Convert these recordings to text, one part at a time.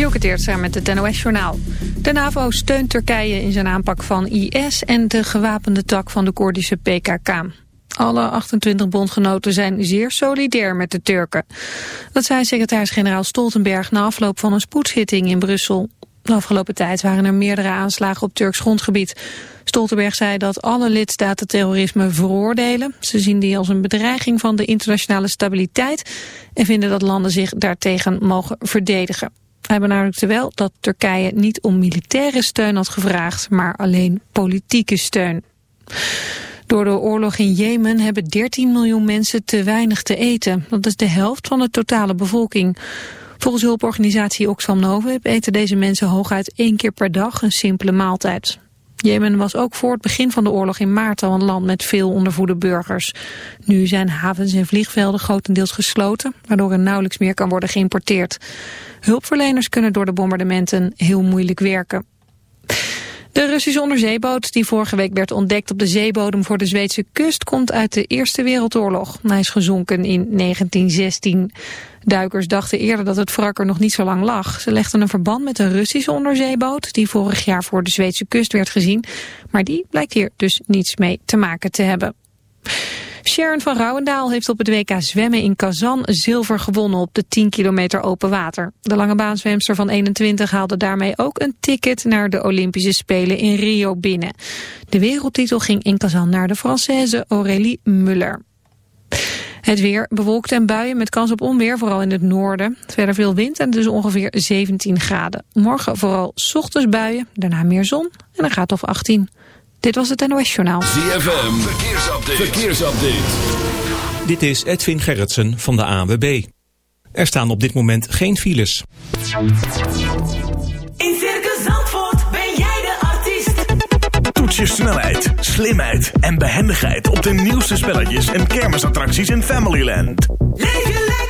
Dielke Teertstra met het NOS-journaal. De NAVO steunt Turkije in zijn aanpak van IS en de gewapende tak van de Koerdische PKK. Alle 28 bondgenoten zijn zeer solidair met de Turken. Dat zei secretaris-generaal Stoltenberg na afloop van een spoedzitting in Brussel. De afgelopen tijd waren er meerdere aanslagen op Turks grondgebied. Stoltenberg zei dat alle lidstaten terrorisme veroordelen. Ze zien die als een bedreiging van de internationale stabiliteit... en vinden dat landen zich daartegen mogen verdedigen. Hij benadrukte wel dat Turkije niet om militaire steun had gevraagd... maar alleen politieke steun. Door de oorlog in Jemen hebben 13 miljoen mensen te weinig te eten. Dat is de helft van de totale bevolking. Volgens hulporganisatie Oxfam Novib eten deze mensen hooguit één keer per dag een simpele maaltijd. Jemen was ook voor het begin van de oorlog in maart al een land met veel ondervoede burgers. Nu zijn havens en vliegvelden grotendeels gesloten, waardoor er nauwelijks meer kan worden geïmporteerd. Hulpverleners kunnen door de bombardementen heel moeilijk werken. De Russische onderzeeboot die vorige week werd ontdekt op de zeebodem voor de Zweedse kust komt uit de Eerste Wereldoorlog. Hij is gezonken in 1916. Duikers dachten eerder dat het wrak er nog niet zo lang lag. Ze legden een verband met een Russische onderzeeboot die vorig jaar voor de Zweedse kust werd gezien. Maar die blijkt hier dus niets mee te maken te hebben. Sharon van Rouwendaal heeft op het WK zwemmen in Kazan zilver gewonnen op de 10 kilometer open water. De langebaanswemster van 21 haalde daarmee ook een ticket naar de Olympische Spelen in Rio binnen. De wereldtitel ging in Kazan naar de Française Aurélie Muller. Het weer bewolkt en buien met kans op onweer, vooral in het noorden. Verder veel wind en dus ongeveer 17 graden. Morgen vooral ochtends buien, daarna meer zon en een graad of 18. Dit was het NOS Journaal. ZFM, verkeersupdate. verkeersupdate. Dit is Edwin Gerritsen van de ANWB. Er staan op dit moment geen files. In Circus Zandvoort ben jij de artiest. Toets je snelheid, slimheid en behendigheid op de nieuwste spelletjes en kermisattracties in Familyland. Leef je lekker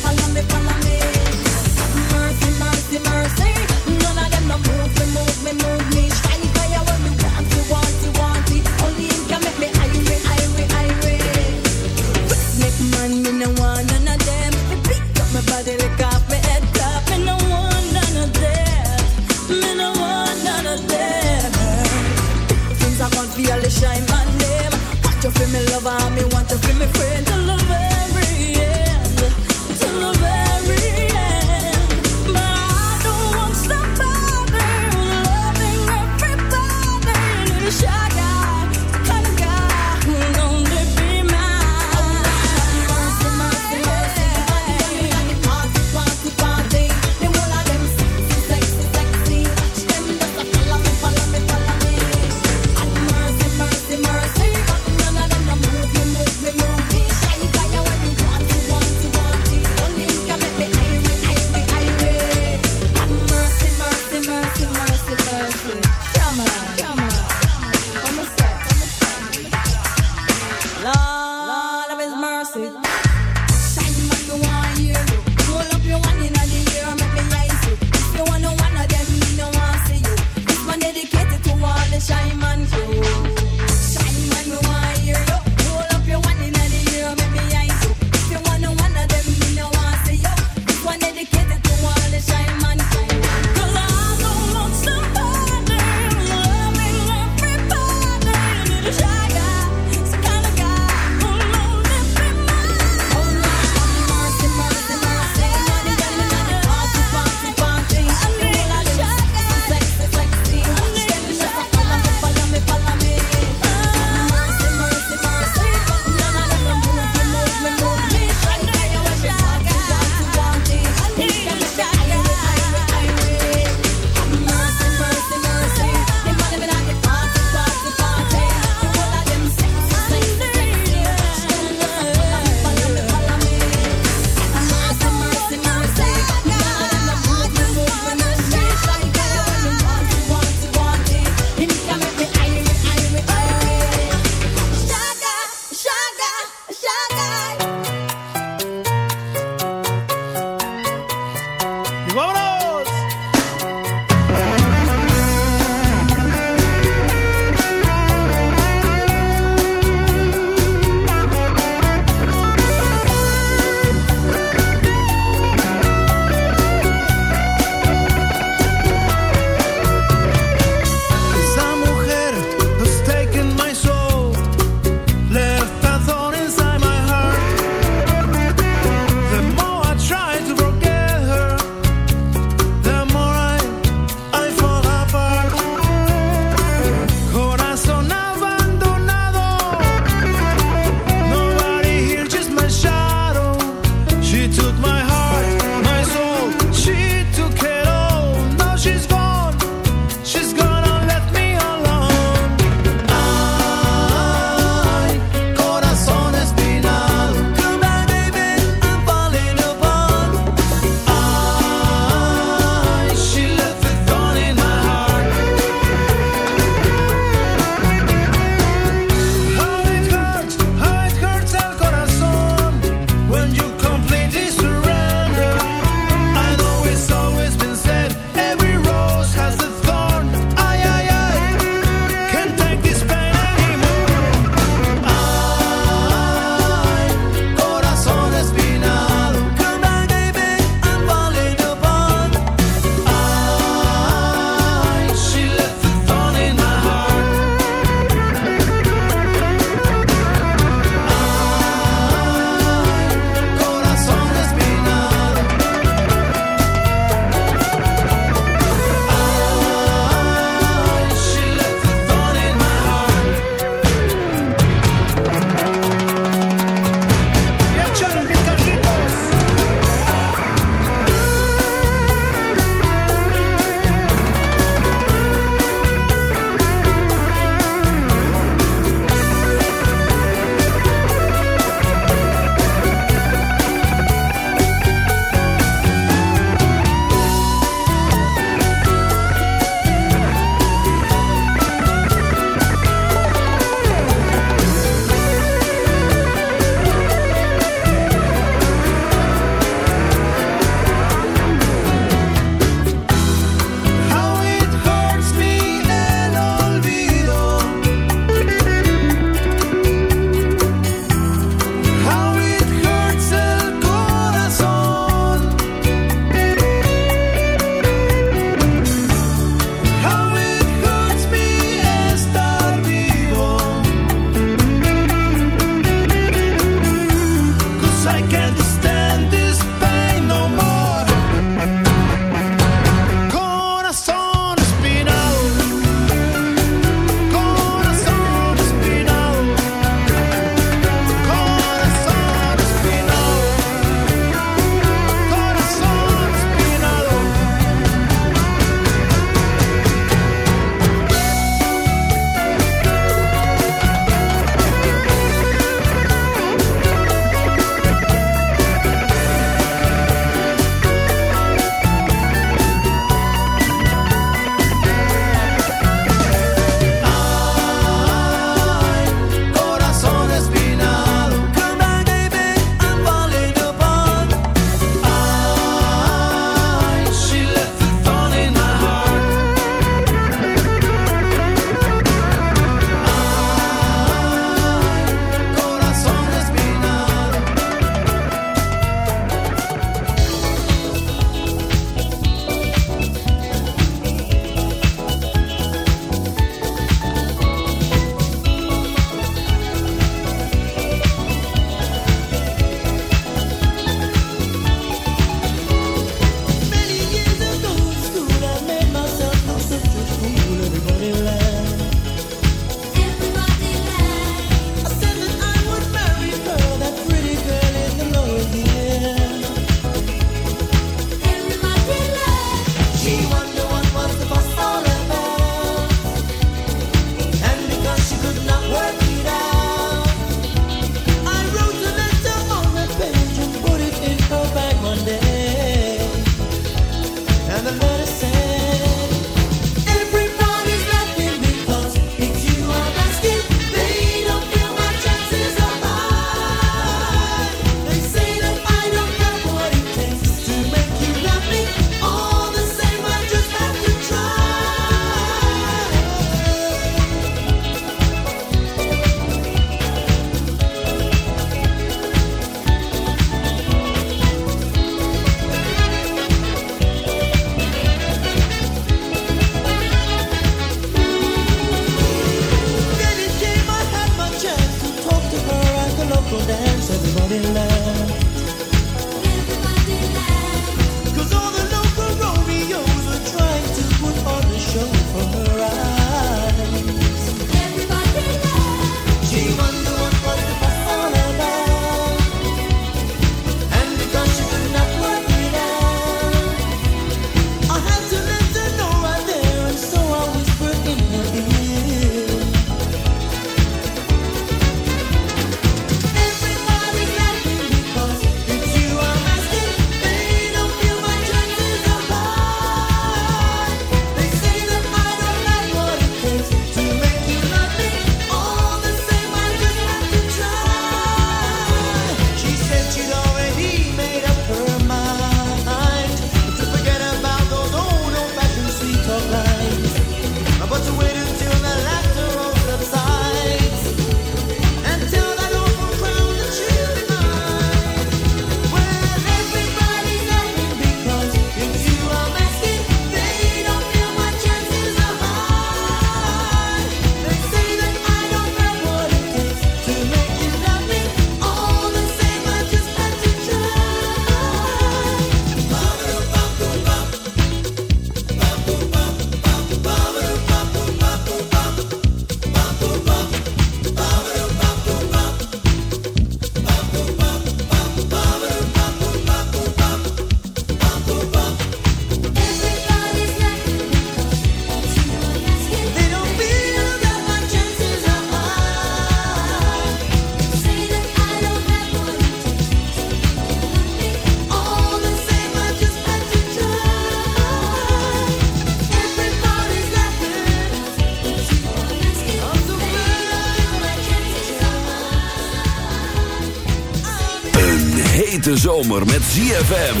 Hete zomer met ZFM.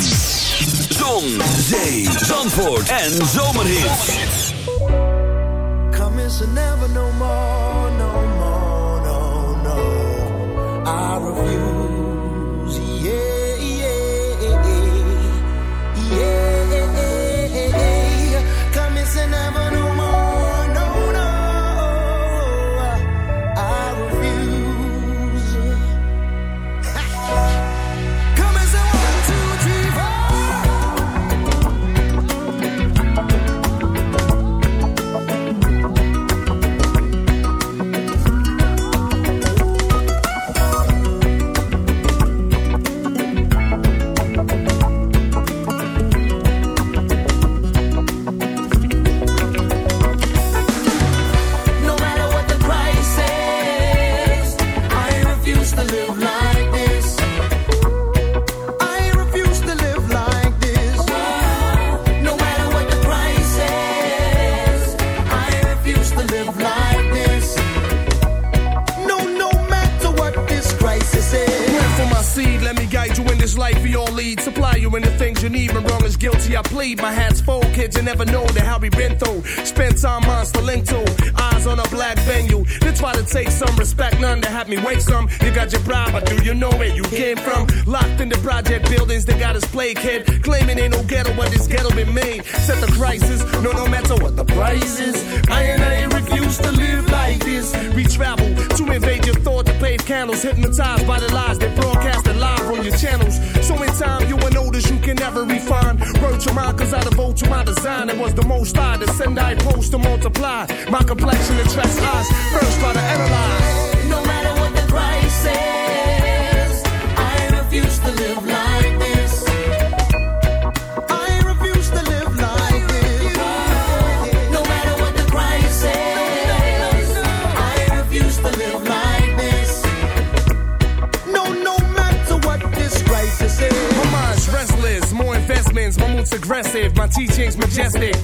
Zon, zee, zandvoort en zomerhits. Come is never no more, us. Claiming ain't no ghetto, but this ghetto been made. Set the crisis, no, no matter what the price is. I and I refuse to live like this. We travel to invade your thought to pave candles, hypnotized by the lies they broadcasted live on your channels. So in time, you will notice you can never refine. Word to mine, cause I devote to my design. It was the most I to send, I post to multiply.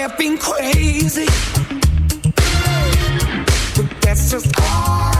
have been crazy, but that's just all.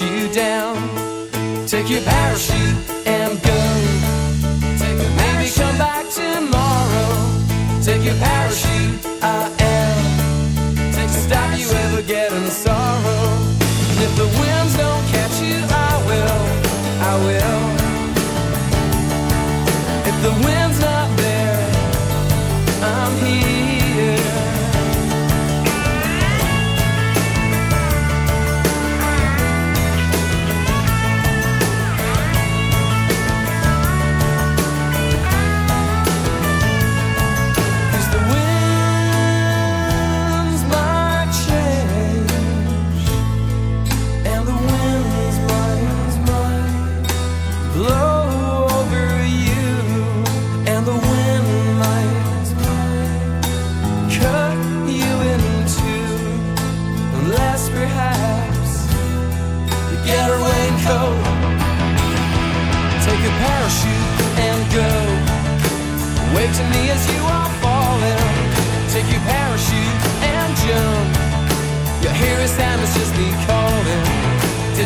you down. Take your parachute and go. Take your Maybe parachute. come back tomorrow. Take your parachute, I am. Take to stop you ever getting sorrow. And if the wind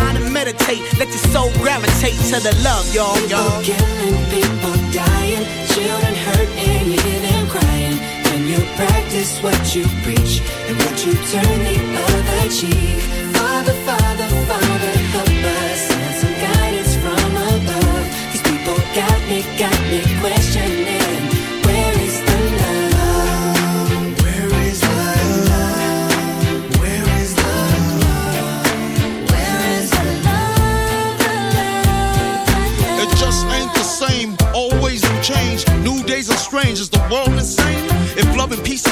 and meditate. Let your soul gravitate to the love, y'all, y'all. People killing, people dying, children hurt and you hear them crying. When you practice what you preach and what you turn the other cheek. Father, Father, Father, help us. Send some guidance from above. These people got me, got me questioning. And peace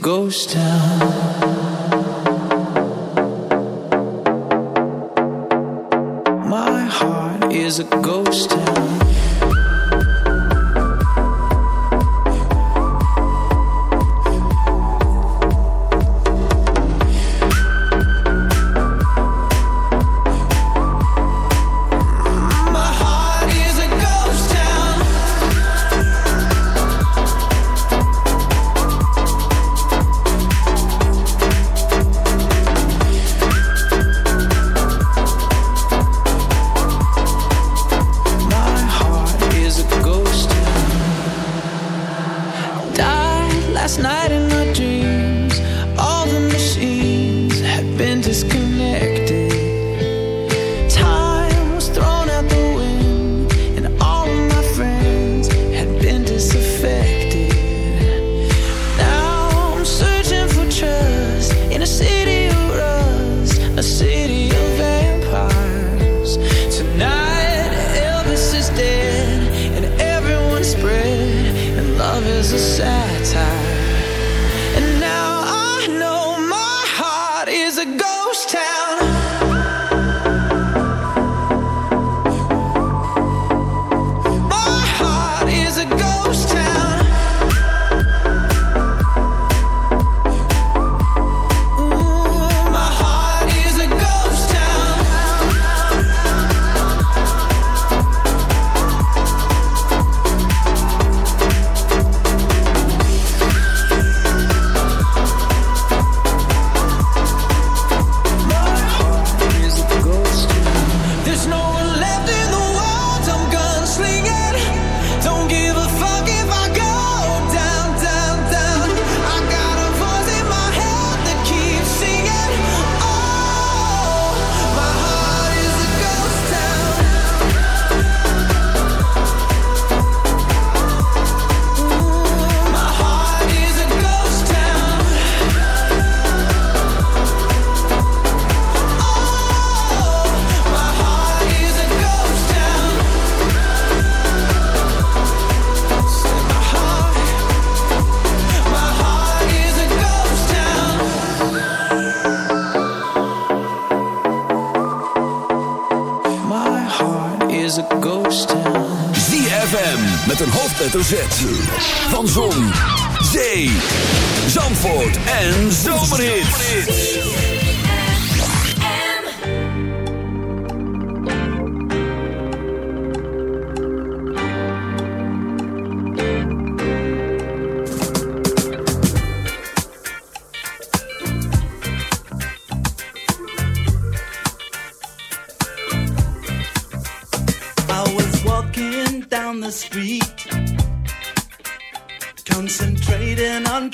ghost town.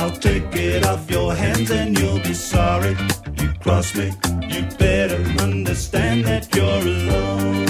I'll take it off your hands and you'll be sorry you crossed me. You better understand that you're alone.